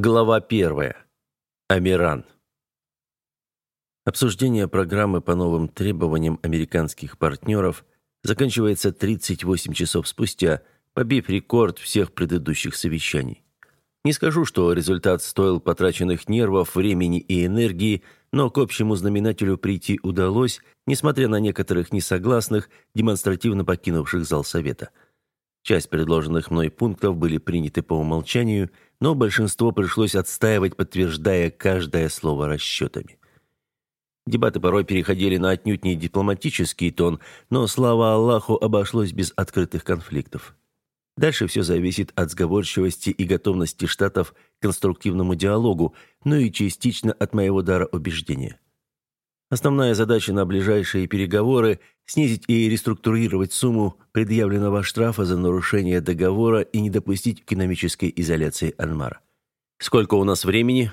Глава первая. Амиран. Обсуждение программы по новым требованиям американских партнеров заканчивается 38 часов спустя, побив рекорд всех предыдущих совещаний. Не скажу, что результат стоил потраченных нервов, времени и энергии, но к общему знаменателю прийти удалось, несмотря на некоторых несогласных, демонстративно покинувших зал совета – Часть предложенных мной пунктов были приняты по умолчанию, но большинство пришлось отстаивать, подтверждая каждое слово расчетами. Дебаты порой переходили на отнюдь не дипломатический тон, но, слава Аллаху, обошлось без открытых конфликтов. Дальше все зависит от сговорчивости и готовности Штатов к конструктивному диалогу, но и частично от моего дара убеждения. Основная задача на ближайшие переговоры – снизить и реструктурировать сумму предъявленного штрафа за нарушение договора и не допустить экономической изоляции Альмара. «Сколько у нас времени?»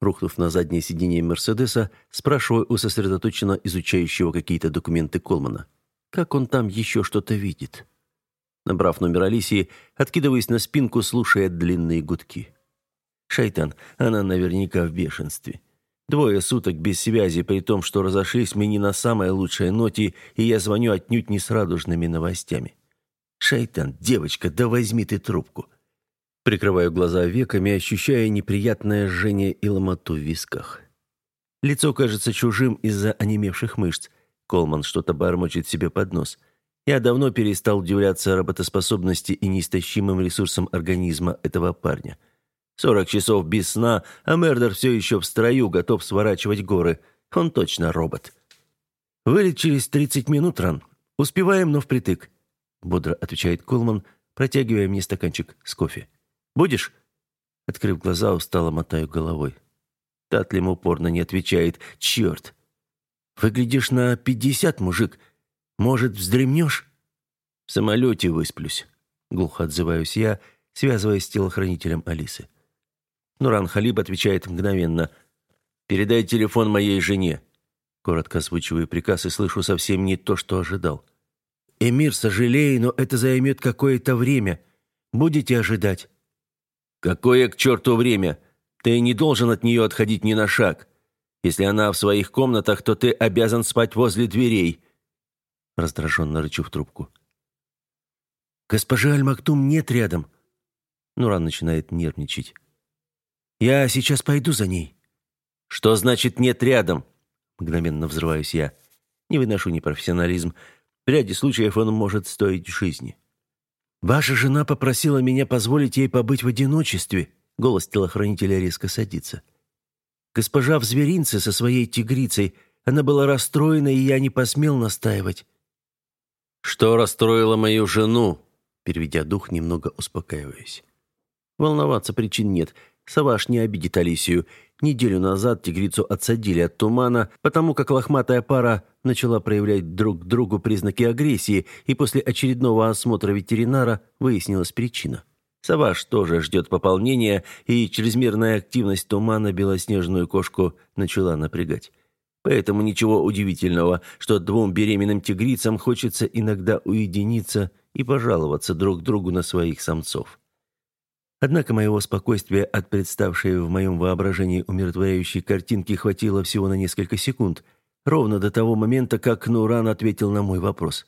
Рухнув на заднее сиденье Мерседеса, спрашиваю у сосредоточенно изучающего какие-то документы Колмана. Как он там еще что-то видит? Набрав номер Алисии, откидываясь на спинку, слушая длинные гудки. Шайтан, она наверняка в бешенстве. Двое суток без связи, при том, что разошлись мы не на самой лучшей ноте, и я звоню отнюдь не с радужными новостями. «Шайтан, девочка, да возьми ты трубку!» Прикрываю глаза веками, ощущая неприятное жжение и ломоту в висках. Лицо кажется чужим из-за онемевших мышц. Колман что-то бормочет себе под нос. Я давно перестал удивляться работоспособности и неистощимым ресурсам организма этого парня. Сорок часов без сна, а Мердер все еще в строю, готов сворачивать горы. Он точно робот. «Вылет через тридцать минут, Ран. Успеваем, но впритык», — бодро отвечает Колман, протягивая мне стаканчик с кофе. «Будешь?» Открыв глаза, устало мотаю головой. Татлим упорно не отвечает. «Черт! Выглядишь на пятьдесят, мужик. Может, вздремнешь?» «В самолете высплюсь», — глухо отзываюсь я, связываясь с телохранителем Алисы. Нуран Халиб отвечает мгновенно. «Передай телефон моей жене». Коротко озвучиваю приказ и слышу совсем не то, что ожидал. «Эмир, сожалею, но это займет какое-то время. Будете ожидать?» «Какое к черту время? Ты не должен от нее отходить ни на шаг. Если она в своих комнатах, то ты обязан спать возле дверей». Раздраженно рычу в трубку. «Госпожа Аль-Мактум нет рядом». Нуран начинает нервничать. Я сейчас пойду за ней». «Что значит нет рядом?» Мгновенно взрываюсь я. Не выношу непрофессионализм. В ряде случаев он может стоить жизни. «Ваша жена попросила меня позволить ей побыть в одиночестве». Голос телохранителя резко садится. «Госпожа в зверинце со своей тигрицей. Она была расстроена, и я не посмел настаивать». «Что расстроило мою жену?» Переведя дух, немного успокаиваюсь. Волноваться причин нет. Саваш не обидит Алисию. Неделю назад тигрицу отсадили от тумана, потому как лохматая пара начала проявлять друг другу признаки агрессии, и после очередного осмотра ветеринара выяснилась причина. Саваш тоже ждет пополнения, и чрезмерная активность тумана белоснежную кошку начала напрягать. Поэтому ничего удивительного, что двум беременным тигрицам хочется иногда уединиться и пожаловаться друг другу на своих самцов. Однако моего спокойствия от представшей в моем воображении умиротворяющей картинки хватило всего на несколько секунд, ровно до того момента, как Нуран ответил на мой вопрос.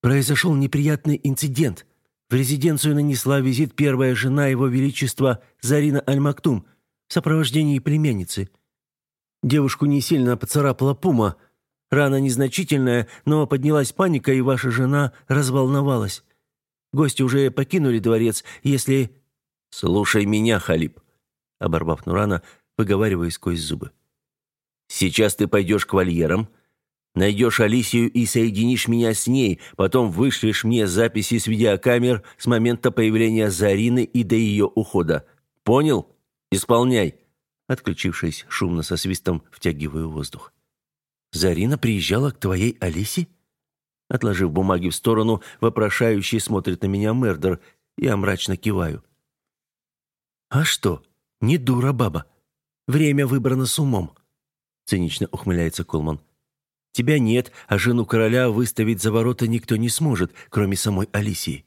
«Произошел неприятный инцидент. В резиденцию нанесла визит первая жена его величества Зарина Аль-Мактум в сопровождении племянницы. Девушку не сильно поцарапала пума. Рана незначительная, но поднялась паника, и ваша жена разволновалась. Гости уже покинули дворец, если...» «Слушай меня, Халиб», — оборвав Нурана, выговаривая сквозь зубы. «Сейчас ты пойдешь к вольерам, найдешь Алисию и соединишь меня с ней, потом вышлешь мне записи с видеокамер с момента появления Зарины и до ее ухода. Понял? Исполняй!» Отключившись, шумно со свистом втягиваю воздух. «Зарина приезжала к твоей Алисе?» Отложив бумаги в сторону, вопрошающий смотрит на меня Мердер. Я мрачно киваю. «А что? Не дура баба. Время выбрано с умом», — цинично ухмыляется Колман. «Тебя нет, а жену короля выставить за ворота никто не сможет, кроме самой Алисии.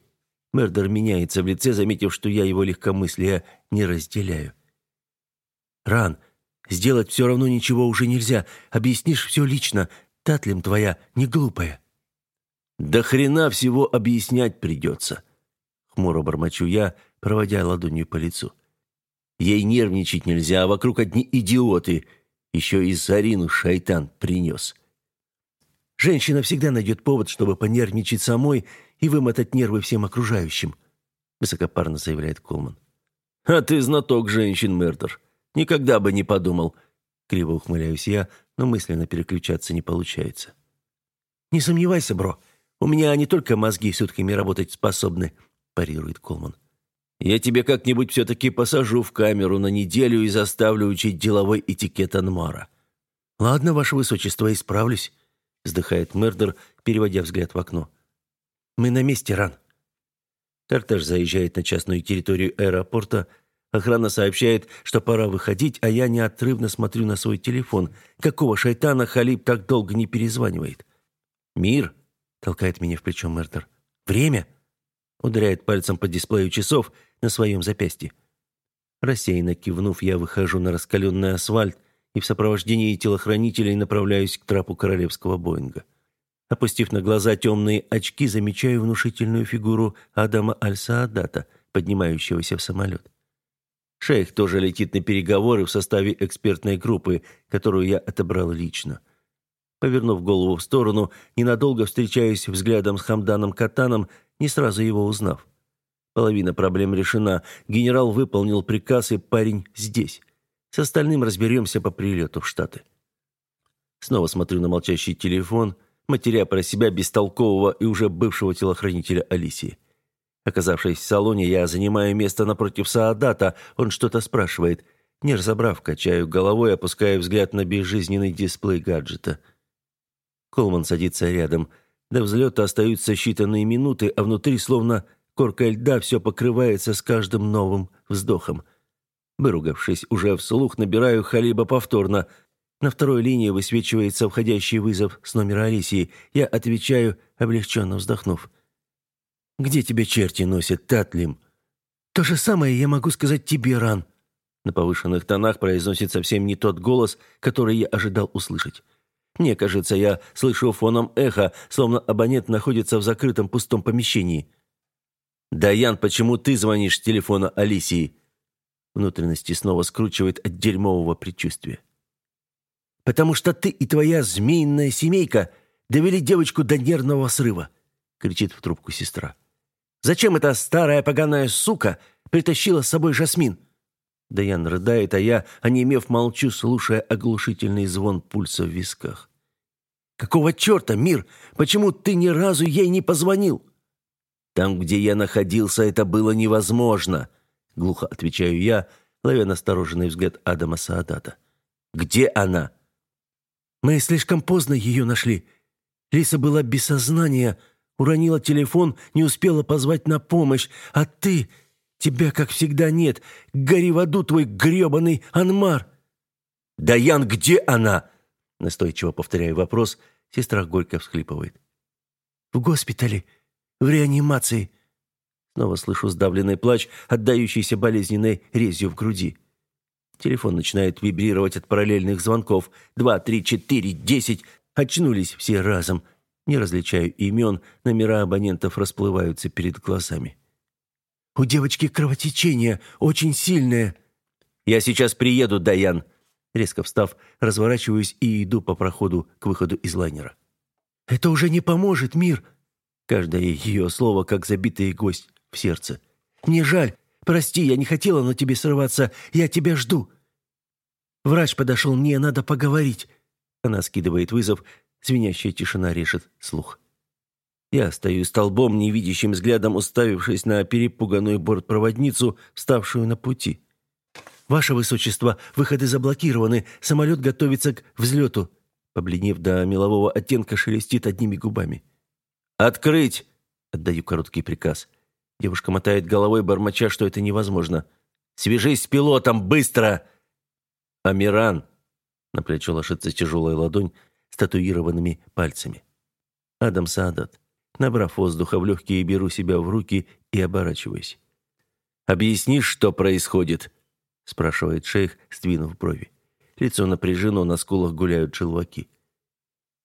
Мердер меняется в лице, заметив, что я его легкомыслия не разделяю. «Ран, сделать все равно ничего уже нельзя. Объяснишь все лично. Татлим твоя не глупая». «Да хрена всего объяснять придется», — хмуро бормочу я, проводя ладонью по лицу. «Ей нервничать нельзя, а вокруг одни идиоты. Еще и Зарину шайтан принес». Женщина всегда найдет повод, чтобы понервничать самой и вымотать нервы всем окружающим», — высокопарно заявляет Колман. «А ты знаток женщин, Мердер. Никогда бы не подумал». Криво ухмыляюсь я, но мысленно переключаться не получается. «Не сомневайся, бро. У меня не только мозги сутками работать способны», – парирует Колман. «Я тебе как-нибудь все-таки посажу в камеру на неделю и заставлю учить деловой этикет Анмара». «Ладно, ваше высочество, исправлюсь», – вздыхает Мердер, переводя взгляд в окно. «Мы на месте, Ран». Кортеж заезжает на частную территорию аэропорта. Охрана сообщает, что пора выходить, а я неотрывно смотрю на свой телефон. Какого шайтана Халиб так долго не перезванивает? «Мир?» Толкает меня в плечо Мердер. «Время!» Ударяет пальцем по дисплею часов на своем запястье. Рассеянно кивнув, я выхожу на раскаленный асфальт и в сопровождении телохранителей направляюсь к трапу королевского Боинга. Опустив на глаза темные очки, замечаю внушительную фигуру Адама Аль-Саадата, поднимающегося в самолет. Шейх тоже летит на переговоры в составе экспертной группы, которую я отобрал лично. Повернув голову в сторону, ненадолго встречаюсь взглядом с Хамданом Катаном, не сразу его узнав. Половина проблем решена. Генерал выполнил приказ, и парень здесь. С остальным разберемся по прилету в Штаты. Снова смотрю на молчащий телефон, матеря про себя бестолкового и уже бывшего телохранителя Алисии. Оказавшись в салоне, я занимаю место напротив Саадата. Он что-то спрашивает. Не разобрав, качаю головой, опуская взгляд на безжизненный дисплей гаджета – Колман садится рядом. До взлета остаются считанные минуты, а внутри, словно корка льда, все покрывается с каждым новым вздохом. Выругавшись, уже вслух набираю Халиба повторно. На второй линии высвечивается входящий вызов с номера Алисии. Я отвечаю, облегченно вздохнув. «Где тебя черти носят, Татлим?» «То же самое я могу сказать тебе, Ран». На повышенных тонах произносит совсем не тот голос, который я ожидал услышать. Мне кажется, я слышу фоном эхо, словно абонент находится в закрытом пустом помещении. «Даян, почему ты звонишь с телефона Алисии?» Внутренности снова скручивает от дерьмового предчувствия. «Потому что ты и твоя змеиная семейка довели девочку до нервного срыва», кричит в трубку сестра. «Зачем эта старая поганая сука притащила с собой Жасмин? Даян рыдает, а я, онемев, молчу, слушая оглушительный звон пульса в висках. «Какого черта, Мир? Почему ты ни разу ей не позвонил?» «Там, где я находился, это было невозможно», — глухо отвечаю я, ловя настороженный взгляд Адама Саадата. «Где она?» «Мы слишком поздно ее нашли. Лиса была без сознания, уронила телефон, не успела позвать на помощь, а ты...» Тебя, как всегда, нет. Гори в аду твой гребаный Анмар!» «Даян, где она?» Настойчиво повторяя вопрос, сестра горько всхлипывает. «В госпитале, в реанимации». Снова слышу сдавленный плач, отдающийся болезненной резью в груди. Телефон начинает вибрировать от параллельных звонков. Два, три, четыре, десять. Очнулись все разом. Не различаю имен, номера абонентов расплываются перед глазами. «У девочки кровотечение, очень сильное». «Я сейчас приеду, Даян». Резко встав, разворачиваюсь и иду по проходу к выходу из лайнера. «Это уже не поможет, мир!» Каждое ее слово, как забитый гость в сердце. «Мне жаль. Прости, я не хотела на тебе срываться. Я тебя жду». «Врач подошел, мне надо поговорить». Она скидывает вызов. Звенящая тишина режет слух. Я стою столбом, невидящим взглядом уставившись на перепуганную бортпроводницу, вставшую на пути. «Ваше Высочество, выходы заблокированы, самолет готовится к взлету», побледнев до мелового оттенка, шелестит одними губами. «Открыть!» — отдаю короткий приказ. Девушка мотает головой, бормоча, что это невозможно. «Свяжись с пилотом, быстро!» «Амиран!» — на плечо ложится тяжелая ладонь с татуированными пальцами. Адам Саадат. Набрав воздуха в легкие, беру себя в руки и оборачиваюсь. «Объяснишь, что происходит?» – спрашивает шейх, сдвинув брови. Лицо напряжено, на скулах гуляют желваки.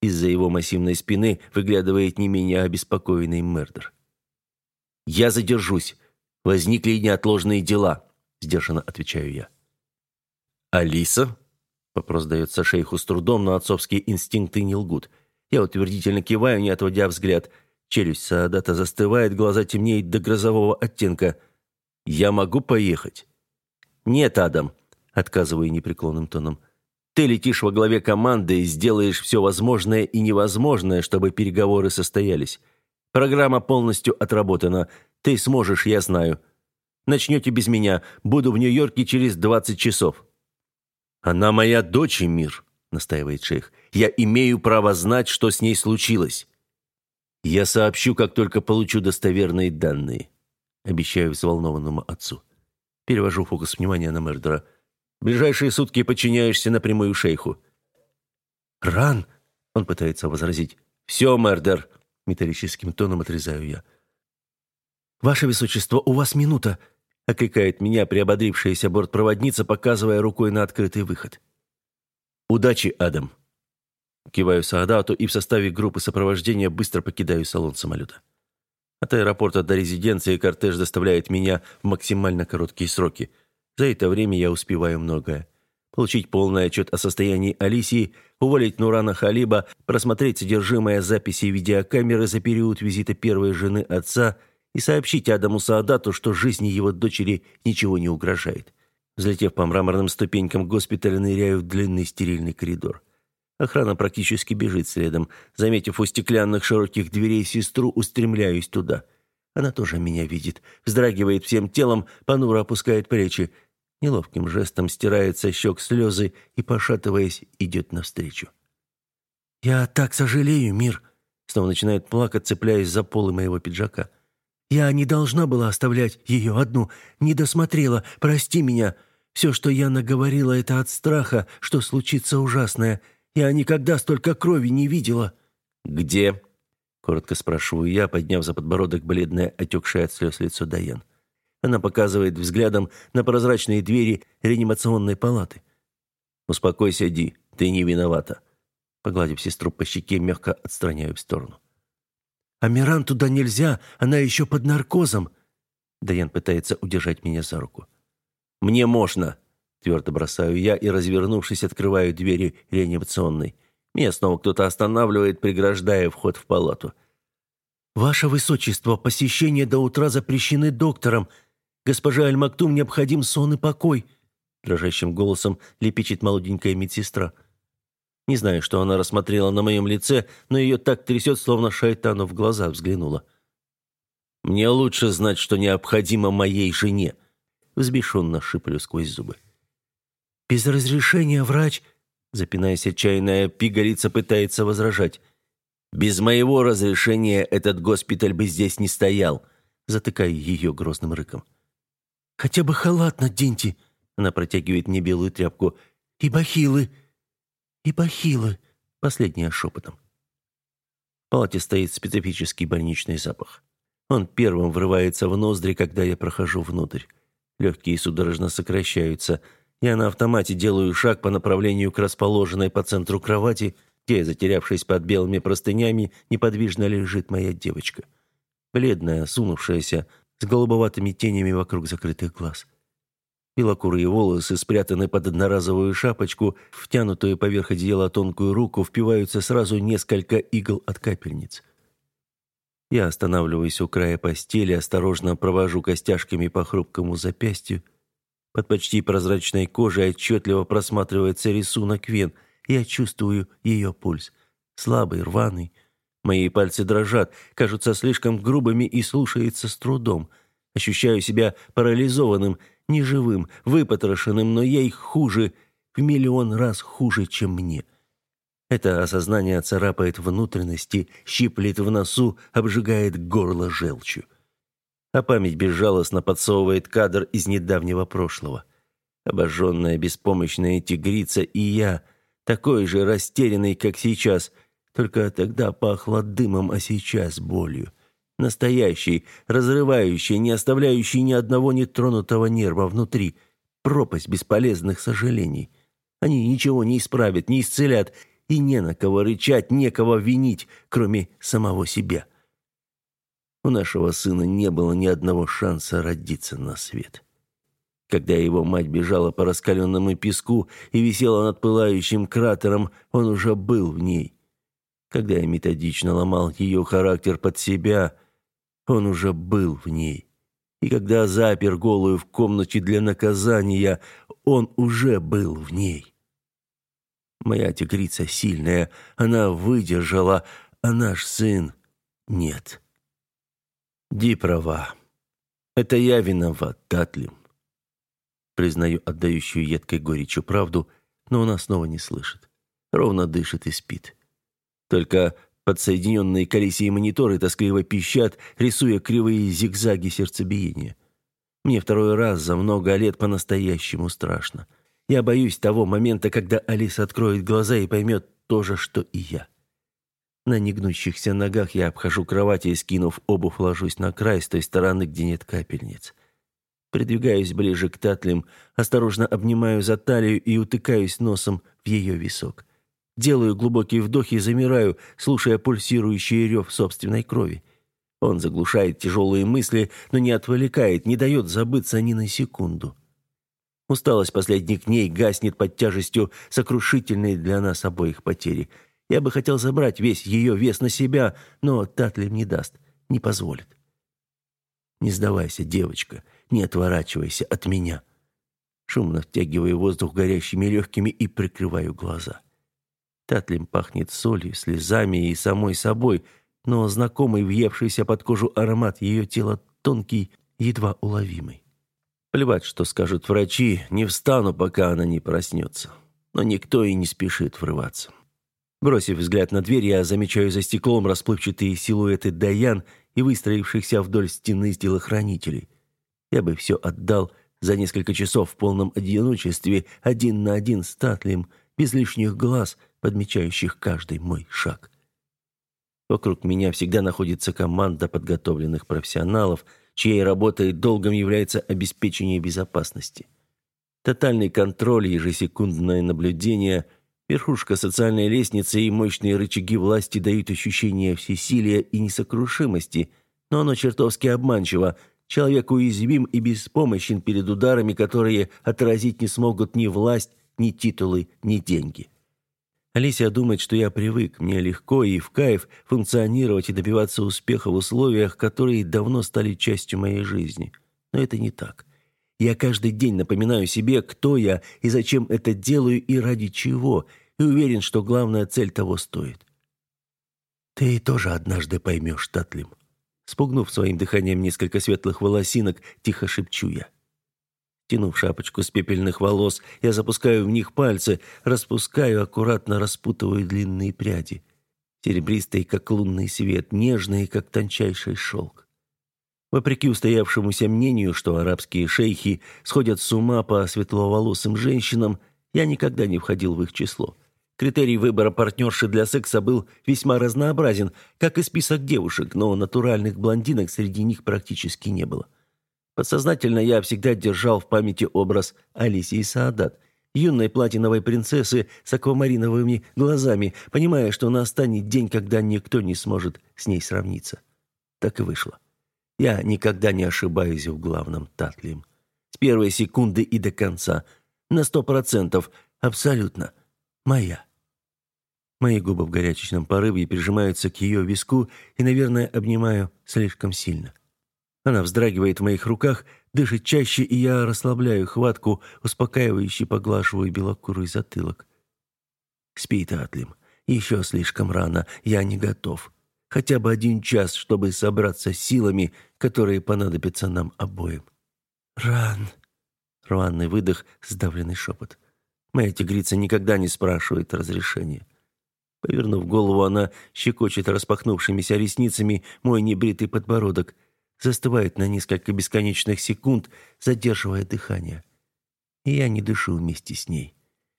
Из-за его массивной спины выглядывает не менее обеспокоенный Мердер. «Я задержусь. Возникли неотложные дела», – сдержанно отвечаю я. «Алиса?» – вопрос дается шейху с трудом, но отцовские инстинкты не лгут. Я утвердительно киваю, не отводя взгляд. Челюсть Саадата застывает, глаза темнеют до грозового оттенка. «Я могу поехать?» «Нет, Адам», – отказываю непреклонным тоном. «Ты летишь во главе команды и сделаешь все возможное и невозможное, чтобы переговоры состоялись. Программа полностью отработана. Ты сможешь, я знаю. Начнете без меня. Буду в Нью-Йорке через 20 часов». «Она моя дочь, Мир», — настаивает шейх. «Я имею право знать, что с ней случилось». «Я сообщу, как только получу достоверные данные», — обещаю взволнованному отцу. Перевожу фокус внимания на Мердера. «Ближайшие сутки подчиняешься напрямую шейху». «Ран!» — он пытается возразить. «Все, Мердер!» — металлическим тоном отрезаю я. «Ваше Высочество, у вас минута!» — окликает меня приободрившаяся бортпроводница, показывая рукой на открытый выход. «Удачи, Адам!» Киваю Саадату и в составе группы сопровождения быстро покидаю салон самолета. От аэропорта до резиденции кортеж доставляет меня в максимально короткие сроки. За это время я успеваю многое. Получить полный отчет о состоянии Алисии, уволить Нурана Халиба, просмотреть содержимое записи видеокамеры за период визита первой жены отца и сообщить Адаму Саадату, что жизни его дочери ничего не угрожает. Взлетев по мраморным ступенькам госпиталя, ныряю в длинный стерильный коридор. Охрана практически бежит следом. Заметив у стеклянных широких дверей сестру, устремляюсь туда. Она тоже меня видит. Вздрагивает всем телом, понуро опускает плечи. Неловким жестом стирает со щек слезы и, пошатываясь, идет навстречу. «Я так сожалею, мир!» Снова начинает плакать, цепляясь за полы моего пиджака. «Я не должна была оставлять ее одну. Не досмотрела. Прости меня. Все, что я наговорила, это от страха, что случится ужасное. Я никогда столько крови не видела». «Где?» — коротко спрашиваю я, подняв за подбородок бледное, отекшее от слез лицо Даян. Она показывает взглядом на прозрачные двери реанимационной палаты. «Успокойся, Ди, ты не виновата». Погладив сестру по щеке, мягко отстраняю в сторону. «Амиран туда нельзя, она еще под наркозом!» Даян пытается удержать меня за руку. «Мне можно!» Твердо бросаю я и, развернувшись, открываю двери реанимационной. Меня снова кто-то останавливает, преграждая вход в палату. «Ваше Высочество, посещения до утра запрещены доктором. Госпожа Аль-Мактум необходим сон и покой», дрожащим голосом лепечет молоденькая медсестра. Не знаю, что она рассмотрела на моем лице, но ее так трясет, словно шайтану в глаза взглянула. «Мне лучше знать, что необходимо моей жене», взбешенно шиплю сквозь зубы. «Без разрешения врач...» Запинаясь отчаянная, пигалица пытается возражать. «Без моего разрешения этот госпиталь бы здесь не стоял», затыкая ее грозным рыком. «Хотя бы халат наденьте», она протягивает мне белую тряпку. «И бахилы! И бахилы!» Последняя шепотом. В палате стоит специфический больничный запах. Он первым врывается в ноздри, когда я прохожу внутрь. Легкие судорожно сокращаются – я на автомате делаю шаг по направлению к расположенной по центру кровати, где, затерявшись под белыми простынями, неподвижно лежит моя девочка. Бледная, сунувшаяся, с голубоватыми тенями вокруг закрытых глаз. Белокурые волосы, спрятаны под одноразовую шапочку, втянутую поверх одеяла тонкую руку, впиваются сразу несколько игл от капельниц. Я останавливаюсь у края постели, осторожно провожу костяшками по хрупкому запястью, под почти прозрачной кожей отчетливо просматривается рисунок вен. Я чувствую ее пульс. Слабый, рваный. Мои пальцы дрожат, кажутся слишком грубыми и слушаются с трудом. Ощущаю себя парализованным, неживым, выпотрошенным, но ей хуже, в миллион раз хуже, чем мне. Это осознание царапает внутренности, щиплет в носу, обжигает горло желчью а память безжалостно подсовывает кадр из недавнего прошлого. Обожженная беспомощная тигрица и я, такой же растерянный, как сейчас, только тогда пахло дымом, а сейчас болью. Настоящий, разрывающий, не оставляющий ни одного нетронутого нерва внутри. Пропасть бесполезных сожалений. Они ничего не исправят, не исцелят, и не на кого рычать, некого винить, кроме самого себя. У нашего сына не было ни одного шанса родиться на свет. Когда его мать бежала по раскаленному песку и висела над пылающим кратером, он уже был в ней. Когда я методично ломал ее характер под себя, он уже был в ней. И когда запер голую в комнате для наказания, он уже был в ней. Моя тигрица сильная, она выдержала, а наш сын нет. Ди права. Это я виноват, Татлим. Признаю отдающую едкой горечью правду, но она снова не слышит. Ровно дышит и спит. Только подсоединенные к Алисии мониторы тоскливо пищат, рисуя кривые зигзаги сердцебиения. Мне второй раз за много лет по-настоящему страшно. Я боюсь того момента, когда Алиса откроет глаза и поймет то же, что и я. На негнущихся ногах я обхожу кровать и, скинув обувь, ложусь на край с той стороны, где нет капельниц. Придвигаюсь ближе к Татлим, осторожно обнимаю за талию и утыкаюсь носом в ее висок. Делаю глубокий вдох и замираю, слушая пульсирующий рев собственной крови. Он заглушает тяжелые мысли, но не отвлекает, не дает забыться ни на секунду. Усталость последних дней гаснет под тяжестью сокрушительной для нас обоих потери – я бы хотел забрать весь ее вес на себя, но Татлим не даст, не позволит. Не сдавайся, девочка, не отворачивайся от меня. Шумно втягиваю воздух горящими легкими и прикрываю глаза. Татлим пахнет солью, слезами и самой собой, но знакомый въевшийся под кожу аромат ее тела тонкий, едва уловимый. Плевать, что скажут врачи, не встану, пока она не проснется. Но никто и не спешит врываться. Бросив взгляд на дверь, я замечаю за стеклом расплывчатые силуэты Даян и выстроившихся вдоль стены телохранителей. Я бы все отдал за несколько часов в полном одиночестве, один на один с Татлем, без лишних глаз, подмечающих каждый мой шаг. Вокруг меня всегда находится команда подготовленных профессионалов, чьей работой долгом является обеспечение безопасности. Тотальный контроль, ежесекундное наблюдение – Верхушка социальной лестницы и мощные рычаги власти дают ощущение всесилия и несокрушимости, но оно чертовски обманчиво. Человек уязвим и беспомощен перед ударами, которые отразить не смогут ни власть, ни титулы, ни деньги. Алисия думает, что я привык, мне легко и в кайф функционировать и добиваться успеха в условиях, которые давно стали частью моей жизни. Но это не так. Я каждый день напоминаю себе, кто я и зачем это делаю и ради чего, и уверен, что главная цель того стоит. Ты тоже однажды поймешь, Татлим. Спугнув своим дыханием несколько светлых волосинок, тихо шепчу я. Тянув шапочку с пепельных волос, я запускаю в них пальцы, распускаю, аккуратно распутываю длинные пряди. Серебристые, как лунный свет, нежные, как тончайший шелк. Вопреки устоявшемуся мнению, что арабские шейхи сходят с ума по светловолосым женщинам, я никогда не входил в их число. Критерий выбора партнерши для секса был весьма разнообразен, как и список девушек, но натуральных блондинок среди них практически не было. Подсознательно я всегда держал в памяти образ Алисии Саадат, юной платиновой принцессы с аквамариновыми глазами, понимая, что настанет день, когда никто не сможет с ней сравниться. Так и вышло. Я никогда не ошибаюсь в главном Татлим. С первой секунды и до конца. На сто процентов. Абсолютно. Моя. Мои губы в горячечном порыве прижимаются к ее виску и, наверное, обнимаю слишком сильно. Она вздрагивает в моих руках, дышит чаще, и я расслабляю хватку, успокаивающе поглаживаю белокурый затылок. Спи, Татлим. Еще слишком рано, я не готов. Хотя бы один час, чтобы собраться силами, которые понадобятся нам обоим. Ран. Рваный выдох, сдавленный шепот. Моя тигрица никогда не спрашивает разрешения. Повернув голову, она щекочет распахнувшимися ресницами мой небритый подбородок, застывает на несколько бесконечных секунд, задерживая дыхание. И я не дышу вместе с ней.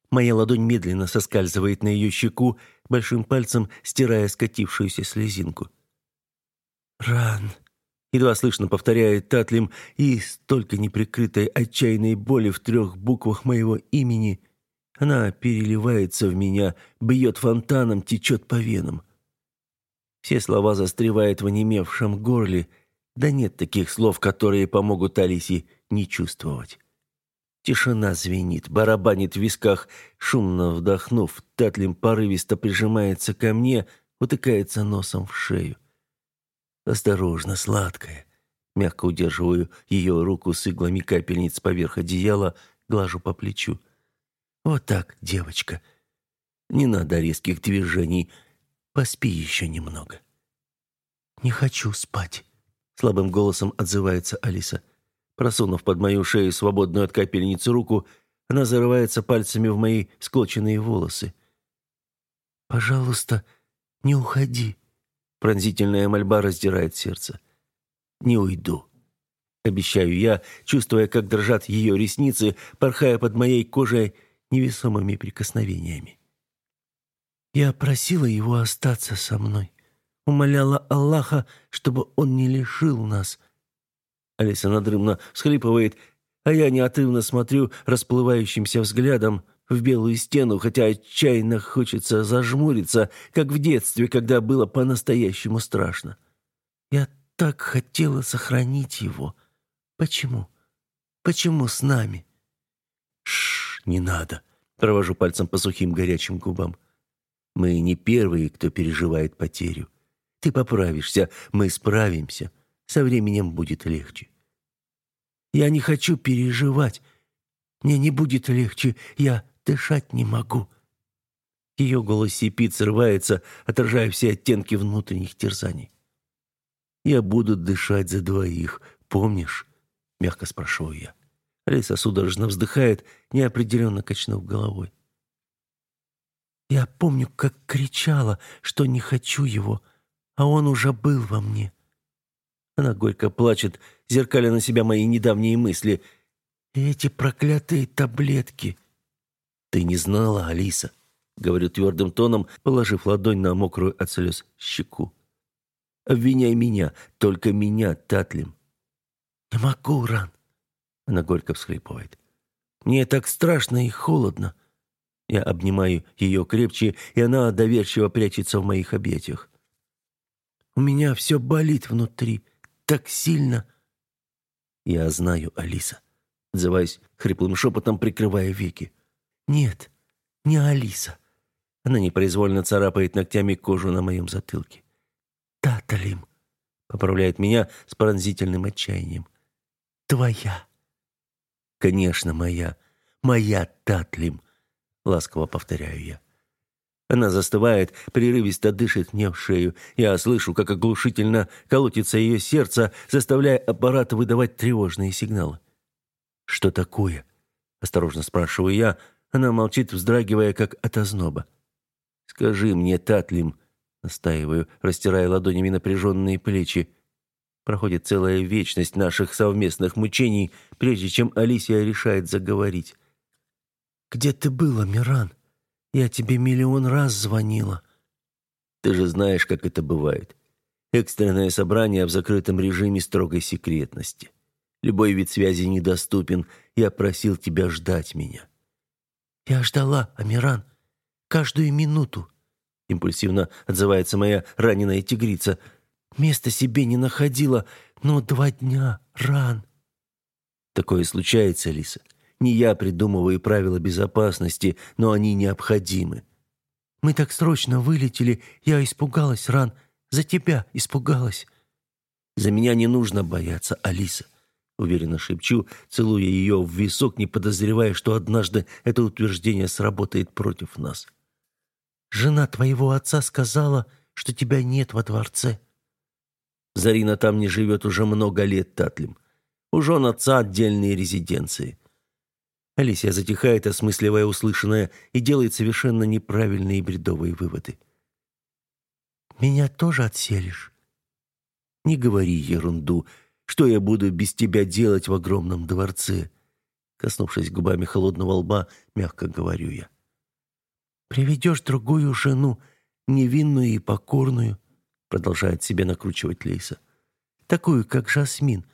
Моя ладонь медленно соскальзывает на ее щеку, большим пальцем стирая скатившуюся слезинку. «Ран!» — едва слышно повторяет Татлим, и столько неприкрытой отчаянной боли в трех буквах моего имени. Она переливается в меня, бьет фонтаном, течет по венам. Все слова застревают в онемевшем горле. Да нет таких слов, которые помогут Алисе не чувствовать. Тишина звенит, барабанит в висках. Шумно вдохнув, Татлим порывисто прижимается ко мне, утыкается носом в шею. «Осторожно, сладкая». Мягко удерживаю ее руку с иглами капельниц поверх одеяла, глажу по плечу. «Вот так, девочка. Не надо резких движений. Поспи еще немного». «Не хочу спать», — слабым голосом отзывается Алиса. Просунув под мою шею свободную от капельницы руку, она зарывается пальцами в мои склоченные волосы. «Пожалуйста, не уходи», Пронзительная мольба раздирает сердце. «Не уйду», — обещаю я, чувствуя, как дрожат ее ресницы, порхая под моей кожей невесомыми прикосновениями. Я просила его остаться со мной, умоляла Аллаха, чтобы он не лишил нас. Алиса надрывно всхлипывает, а я неотрывно смотрю расплывающимся взглядом в белую стену, хотя отчаянно хочется зажмуриться, как в детстве, когда было по-настоящему страшно. Я так хотела сохранить его. Почему? Почему с нами? Шш, не надо. Провожу пальцем по сухим горячим губам. Мы не первые, кто переживает потерю. Ты поправишься, мы справимся. Со временем будет легче. Я не хочу переживать. Мне не будет легче. Я дышать не могу». Ее голос сипит, срывается, отражая все оттенки внутренних терзаний. «Я буду дышать за двоих, помнишь?» — мягко спрашиваю я. Алиса судорожно вздыхает, неопределенно качнув головой. «Я помню, как кричала, что не хочу его, а он уже был во мне». Она горько плачет, зеркаля на себя мои недавние мысли. «Эти проклятые таблетки!» «Ты не знала, Алиса?» — говорю твердым тоном, положив ладонь на мокрую от слез щеку. «Обвиняй меня, только меня, Татлим». «Не могу, Ран!» — она горько всхлипывает. «Мне так страшно и холодно». Я обнимаю ее крепче, и она доверчиво прячется в моих объятиях. «У меня все болит внутри, так сильно». «Я знаю, Алиса», — отзываясь хриплым шепотом, прикрывая веки. «Нет, не Алиса». Она непроизвольно царапает ногтями кожу на моем затылке. «Таталим», — поправляет меня с пронзительным отчаянием. «Твоя». «Конечно, моя. Моя Татлим», — ласково повторяю я. Она застывает, прерывисто дышит мне в шею. Я слышу, как оглушительно колотится ее сердце, заставляя аппарат выдавать тревожные сигналы. «Что такое?» — осторожно спрашиваю я, она молчит, вздрагивая, как от озноба. «Скажи мне, Татлим», — настаиваю, растирая ладонями напряженные плечи. Проходит целая вечность наших совместных мучений, прежде чем Алисия решает заговорить. «Где ты была, Миран? Я тебе миллион раз звонила». «Ты же знаешь, как это бывает. Экстренное собрание в закрытом режиме строгой секретности. Любой вид связи недоступен. Я просил тебя ждать меня. «Я ждала, Амиран, каждую минуту», — импульсивно отзывается моя раненая тигрица. «Места себе не находила, но два дня, ран». Такое случается, Лиса. Не я придумываю правила безопасности, но они необходимы. Мы так срочно вылетели, я испугалась, Ран. За тебя испугалась. За меня не нужно бояться, Алиса уверенно шепчу, целуя ее в висок, не подозревая, что однажды это утверждение сработает против нас. «Жена твоего отца сказала, что тебя нет во дворце». Зарина там не живет уже много лет, Татлим. У жен отца отдельные резиденции. Алисия затихает, осмысливая услышанное, и делает совершенно неправильные бредовые выводы. «Меня тоже отселишь?» «Не говори ерунду», что я буду без тебя делать в огромном дворце?» Коснувшись губами холодного лба, мягко говорю я. «Приведешь другую жену, невинную и покорную», продолжает себе накручивать Лейса. такую, как Жасмин.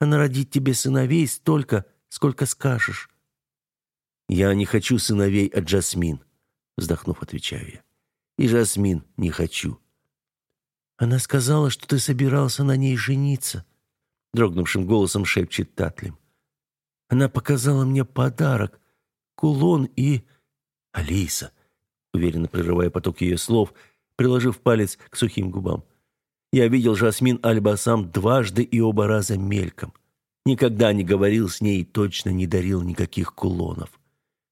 Она родит тебе сыновей столько, сколько скажешь». «Я не хочу сыновей от Жасмин», — вздохнув, отвечаю я. «И Жасмин не хочу». «Она сказала, что ты собирался на ней жениться», — дрогнувшим голосом шепчет Татлим. «Она показала мне подарок, кулон и...» «Алиса», — уверенно прерывая поток ее слов, приложив палец к сухим губам. «Я видел Жасмин Альбасам дважды и оба раза мельком. Никогда не говорил с ней и точно не дарил никаких кулонов.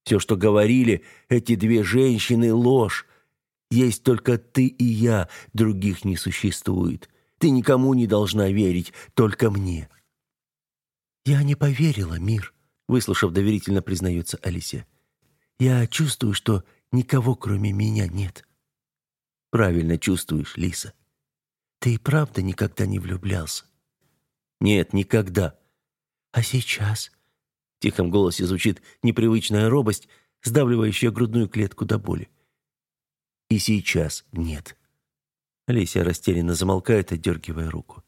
Все, что говорили эти две женщины, ложь. Есть только ты и я, других не существует. Ты никому не должна верить, только мне». «Я не поверила, мир», — выслушав доверительно, признается Алисия. «Я чувствую, что никого, кроме меня, нет». «Правильно чувствуешь, Лиса». «Ты и правда никогда не влюблялся?» «Нет, никогда». «А сейчас?» В тихом голосе звучит непривычная робость, сдавливающая грудную клетку до боли. И сейчас нет. Алисия растерянно замолкает, отдергивая руку.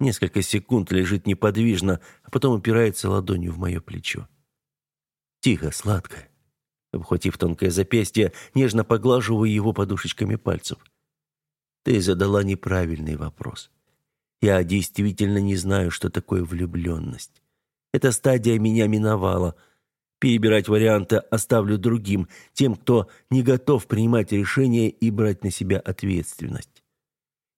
Несколько секунд лежит неподвижно, а потом упирается ладонью в мое плечо. Тихо, сладко. Обхватив тонкое запястье, нежно поглаживаю его подушечками пальцев. Ты задала неправильный вопрос. Я действительно не знаю, что такое влюбленность. Эта стадия меня миновала. Перебирать варианты оставлю другим, тем, кто не готов принимать решения и брать на себя ответственность.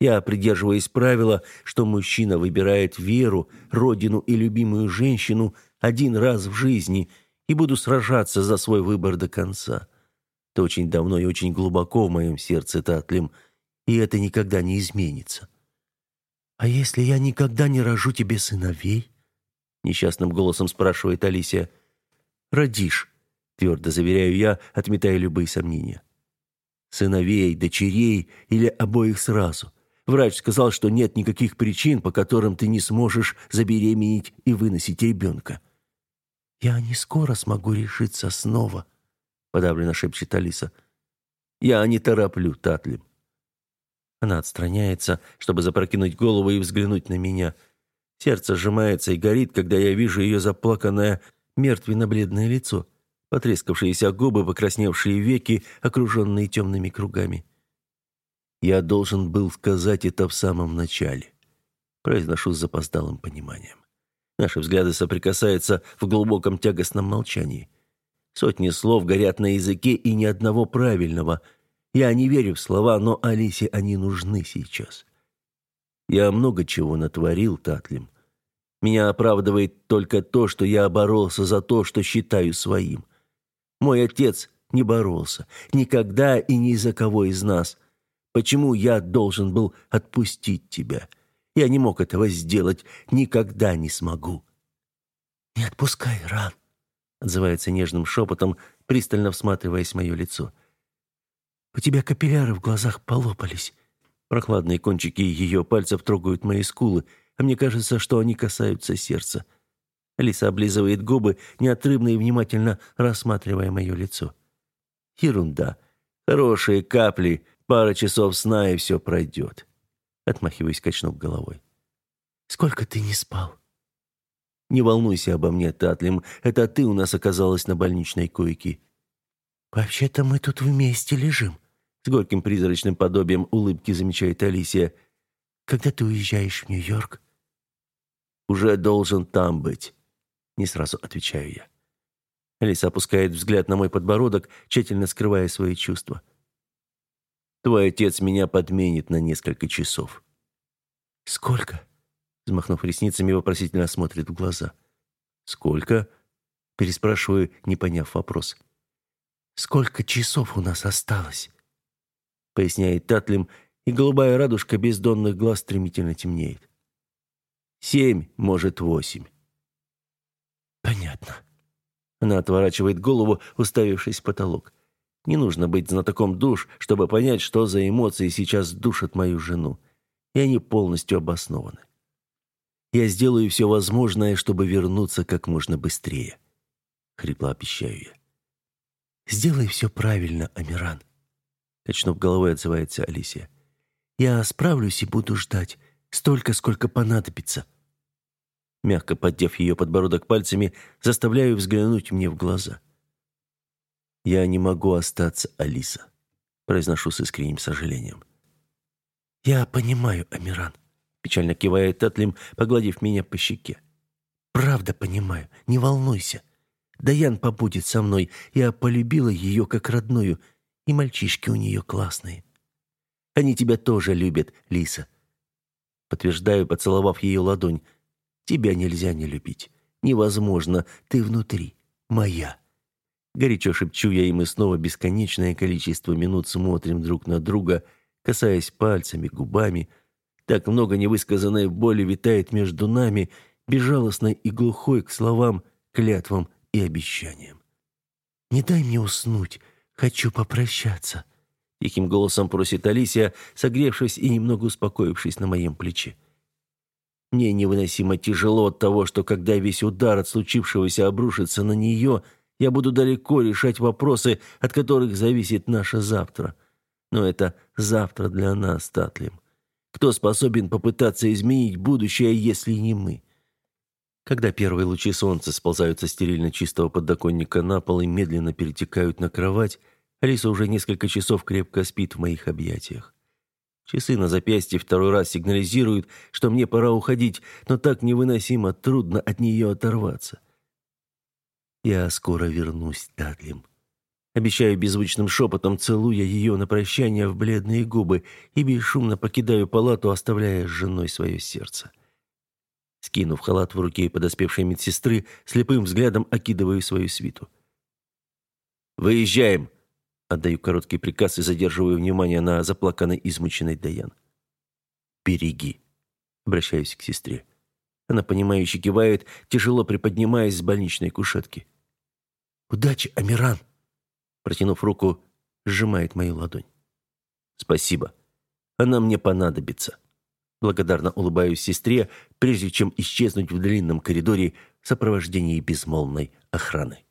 Я придерживаюсь правила, что мужчина выбирает веру, родину и любимую женщину один раз в жизни и буду сражаться за свой выбор до конца. Это очень давно и очень глубоко в моем сердце, Татлим, и это никогда не изменится. «А если я никогда не рожу тебе сыновей?» несчастным голосом спрашивает Алисия. Родишь, твердо заверяю я, отметая любые сомнения. Сыновей, дочерей или обоих сразу. Врач сказал, что нет никаких причин, по которым ты не сможешь забеременеть и выносить ребенка. Я не скоро смогу решиться снова, подавленно шепчет Алиса. Я не тороплю, Татлим. Она отстраняется, чтобы запрокинуть голову и взглянуть на меня – Сердце сжимается и горит, когда я вижу ее заплаканное, мертвенно-бледное лицо, потрескавшиеся губы, покрасневшие веки, окруженные темными кругами. Я должен был сказать это в самом начале. Произношу с запоздалым пониманием. Наши взгляды соприкасаются в глубоком тягостном молчании. Сотни слов горят на языке и ни одного правильного. Я не верю в слова, но Алисе они нужны сейчас. Я много чего натворил, Татлим. Меня оправдывает только то, что я боролся за то, что считаю своим. Мой отец не боролся. Никогда и ни за кого из нас. Почему я должен был отпустить тебя? Я не мог этого сделать. Никогда не смогу. «Не отпускай, Ран», — отзывается нежным шепотом, пристально всматриваясь в мое лицо. «У тебя капилляры в глазах полопались». Прохладные кончики ее пальцев трогают мои скулы — а мне кажется, что они касаются сердца. Алиса облизывает губы, неотрывно и внимательно рассматривая мое лицо. Ерунда. Хорошие капли, пара часов сна, и все пройдет. Отмахиваясь, качнув головой. «Сколько ты не спал?» «Не волнуйся обо мне, Татлим. Это ты у нас оказалась на больничной койке». «Вообще-то мы тут вместе лежим», — с горьким призрачным подобием улыбки замечает Алисия. «Когда ты уезжаешь в Нью-Йорк?» уже должен там быть. Не сразу отвечаю я. Алиса опускает взгляд на мой подбородок, тщательно скрывая свои чувства. Твой отец меня подменит на несколько часов. Сколько? Взмахнув ресницами, вопросительно смотрит в глаза. Сколько? Переспрашиваю, не поняв вопрос. Сколько часов у нас осталось? Поясняет Татлим, и голубая радужка бездонных глаз стремительно темнеет. Семь, может, восемь. Понятно. Она отворачивает голову, уставившись в потолок. Не нужно быть знатоком душ, чтобы понять, что за эмоции сейчас душат мою жену. И они полностью обоснованы. Я сделаю все возможное, чтобы вернуться как можно быстрее. Хрипло обещаю я. Сделай все правильно, Амиран. Качнув головой, отзывается Алисия. Я справлюсь и буду ждать. Столько, сколько понадобится. Мягко поддев ее подбородок пальцами, заставляю взглянуть мне в глаза. «Я не могу остаться, Алиса», — произношу с искренним сожалением. «Я понимаю, Амиран», — печально кивает Татлим, погладив меня по щеке. «Правда понимаю, не волнуйся. Даян побудет со мной. Я полюбила ее как родную, и мальчишки у нее классные. Они тебя тоже любят, Лиса». Подтверждаю, поцеловав ее ладонь. «Тебя нельзя не любить. Невозможно. Ты внутри. Моя». Горячо шепчу я, и мы снова бесконечное количество минут смотрим друг на друга, касаясь пальцами, губами. Так много невысказанной боли витает между нами, безжалостной и глухой к словам, клятвам и обещаниям. «Не дай мне уснуть, хочу попрощаться», — тихим голосом просит Алисия, согревшись и немного успокоившись на моем плече. Мне невыносимо тяжело от того, что когда весь удар от случившегося обрушится на нее — я буду далеко решать вопросы, от которых зависит наше завтра. Но это завтра для нас, Татлим. Кто способен попытаться изменить будущее, если не мы? Когда первые лучи солнца сползают со стерильно чистого подоконника на пол и медленно перетекают на кровать, Алиса уже несколько часов крепко спит в моих объятиях. Часы на запястье второй раз сигнализируют, что мне пора уходить, но так невыносимо трудно от нее оторваться. «Я скоро вернусь, Дадлим». Обещаю беззвучным шепотом, целуя ее на прощание в бледные губы и бесшумно покидаю палату, оставляя с женой свое сердце. Скинув халат в руке подоспевшей медсестры, слепым взглядом окидываю свою свиту. «Выезжаем!» Отдаю короткий приказ и задерживаю внимание на заплаканной, измученной Даян. «Береги!» Обращаюсь к сестре. Она, понимающе кивает, тяжело приподнимаясь с больничной кушетки. «Удачи, Амиран!» Протянув руку, сжимает мою ладонь. «Спасибо. Она мне понадобится». Благодарно улыбаюсь сестре, прежде чем исчезнуть в длинном коридоре в сопровождении безмолвной охраны.